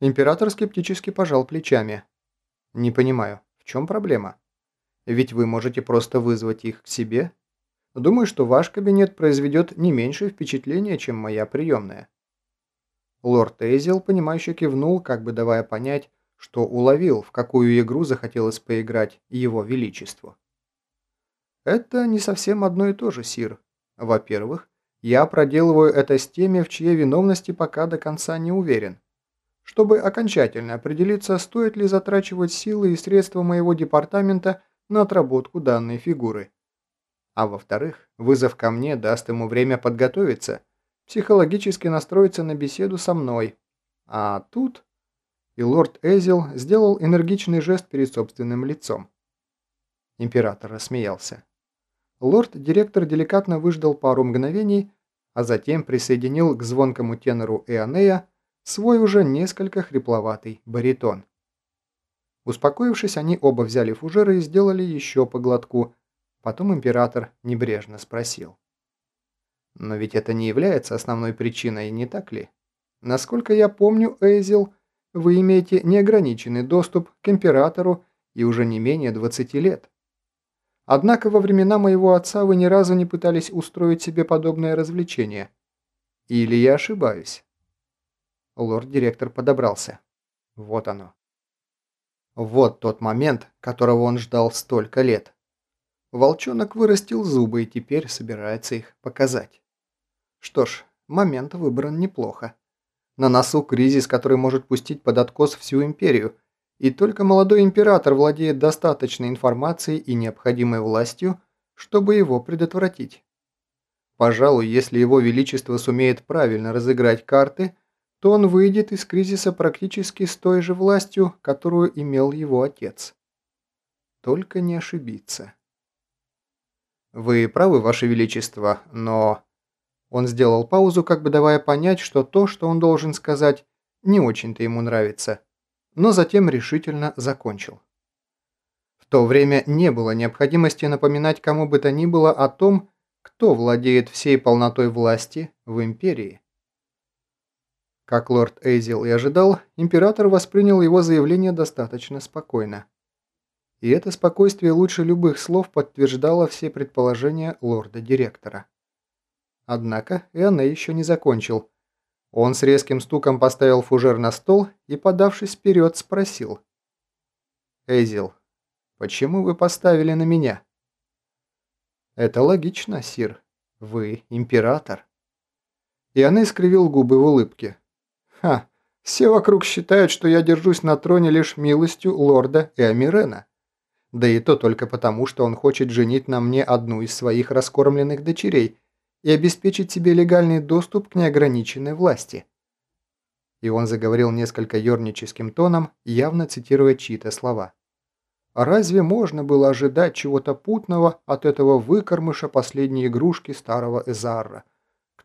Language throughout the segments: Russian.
Император скептически пожал плечами. «Не понимаю, в чем проблема? Ведь вы можете просто вызвать их к себе. Думаю, что ваш кабинет произведет не меньшее впечатление, чем моя приемная». Лорд Эйзел, понимающе кивнул, как бы давая понять, что уловил, в какую игру захотелось поиграть его величеству. Это не совсем одно и то же, Сир. Во-первых, я проделываю это с теми, в чьей виновности пока до конца не уверен. Чтобы окончательно определиться, стоит ли затрачивать силы и средства моего департамента на отработку данной фигуры. А во-вторых, вызов ко мне даст ему время подготовиться, психологически настроиться на беседу со мной. А тут... И лорд Эзил сделал энергичный жест перед собственным лицом. Император рассмеялся. Лорд-директор деликатно выждал пару мгновений, а затем присоединил к звонкому тенору Эонея свой уже несколько хрипловатый баритон. Успокоившись, они оба взяли фужеры и сделали еще по глотку. Потом император небрежно спросил. «Но ведь это не является основной причиной, не так ли? Насколько я помню, Эйзел, вы имеете неограниченный доступ к императору и уже не менее 20 лет. Однако во времена моего отца вы ни разу не пытались устроить себе подобное развлечение. Или я ошибаюсь?» Лорд-директор подобрался. Вот оно. Вот тот момент, которого он ждал столько лет. Волчонок вырастил зубы и теперь собирается их показать. Что ж, момент выбран неплохо. На носу кризис, который может пустить под откос всю империю – и только молодой император владеет достаточной информацией и необходимой властью, чтобы его предотвратить. Пожалуй, если его величество сумеет правильно разыграть карты, то он выйдет из кризиса практически с той же властью, которую имел его отец. Только не ошибиться. «Вы правы, Ваше Величество, но...» Он сделал паузу, как бы давая понять, что то, что он должен сказать, не очень-то ему нравится но затем решительно закончил. В то время не было необходимости напоминать кому бы то ни было о том, кто владеет всей полнотой власти в империи. Как лорд Эйзел и ожидал, император воспринял его заявление достаточно спокойно. И это спокойствие лучше любых слов подтверждало все предположения лорда-директора. Однако Эоне еще не закончил – он с резким стуком поставил фужер на стол и, подавшись вперед, спросил. «Эйзел, почему вы поставили на меня?» «Это логично, Сир. Вы император». И она искривил губы в улыбке. «Ха, все вокруг считают, что я держусь на троне лишь милостью лорда Эамирена. Да и то только потому, что он хочет женить на мне одну из своих раскормленных дочерей – и обеспечить себе легальный доступ к неограниченной власти. И он заговорил несколько ерническим тоном, явно цитируя чьи-то слова. Разве можно было ожидать чего-то путного от этого выкормыша последней игрушки старого Эзарра,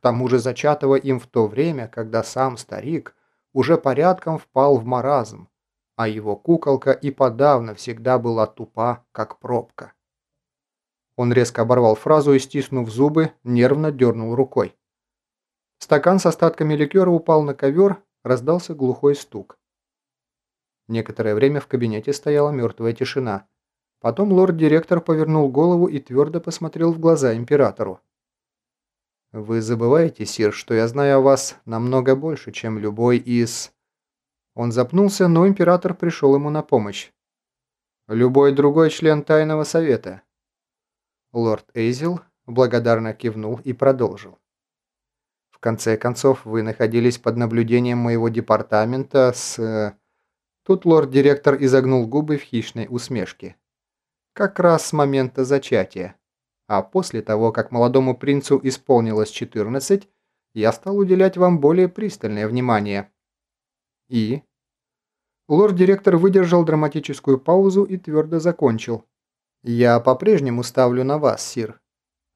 тому же зачатого им в то время, когда сам старик уже порядком впал в маразм, а его куколка и подавно всегда была тупа, как пробка. Он резко оборвал фразу и, стиснув зубы, нервно дернул рукой. Стакан с остатками ликера упал на ковер, раздался глухой стук. Некоторое время в кабинете стояла мертвая тишина. Потом лорд-директор повернул голову и твердо посмотрел в глаза императору. «Вы забываете, Сир, что я знаю о вас намного больше, чем любой из...» Он запнулся, но император пришел ему на помощь. «Любой другой член Тайного Совета. Лорд Эйзел благодарно кивнул и продолжил. В конце концов, вы находились под наблюдением моего департамента с... Э, тут лорд-директор изогнул губы в хищной усмешке. Как раз с момента зачатия. А после того, как молодому принцу исполнилось 14, я стал уделять вам более пристальное внимание. И... Лорд-директор выдержал драматическую паузу и твердо закончил. «Я по-прежнему ставлю на вас, Сир.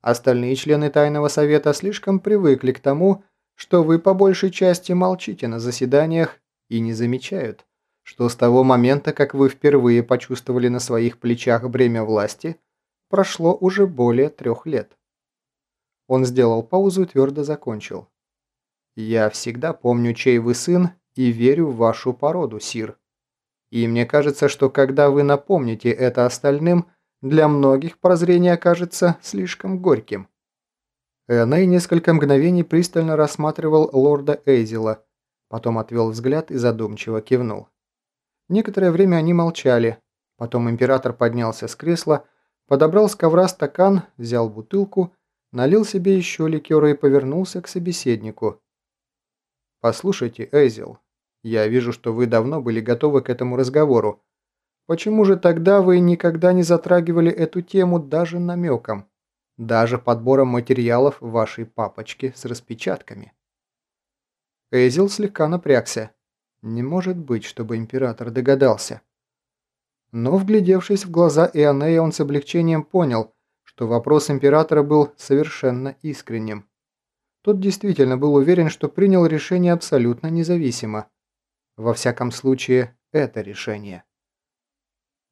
Остальные члены Тайного Совета слишком привыкли к тому, что вы по большей части молчите на заседаниях и не замечают, что с того момента, как вы впервые почувствовали на своих плечах бремя власти, прошло уже более трех лет». Он сделал паузу и твердо закончил. «Я всегда помню, чей вы сын и верю в вашу породу, Сир. И мне кажется, что когда вы напомните это остальным, для многих прозрение окажется слишком горьким». Эней несколько мгновений пристально рассматривал лорда Эйзела, потом отвел взгляд и задумчиво кивнул. Некоторое время они молчали, потом император поднялся с кресла, подобрал с ковра стакан, взял бутылку, налил себе еще ликера и повернулся к собеседнику. «Послушайте, Эйзел, я вижу, что вы давно были готовы к этому разговору. Почему же тогда вы никогда не затрагивали эту тему даже намеком? Даже подбором материалов вашей папочке с распечатками?» Эйзел слегка напрягся. Не может быть, чтобы император догадался. Но, вглядевшись в глаза Ионея, он с облегчением понял, что вопрос императора был совершенно искренним. Тот действительно был уверен, что принял решение абсолютно независимо. Во всяком случае, это решение.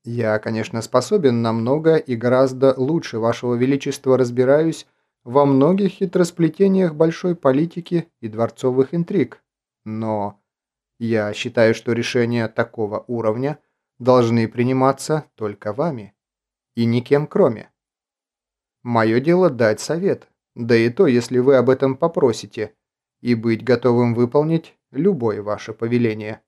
Я, конечно, способен на много и гораздо лучше вашего величества разбираюсь во многих хитросплетениях большой политики и дворцовых интриг, но я считаю, что решения такого уровня должны приниматься только вами и никем кроме. Мое дело дать совет, да и то, если вы об этом попросите, и быть готовым выполнить любое ваше повеление.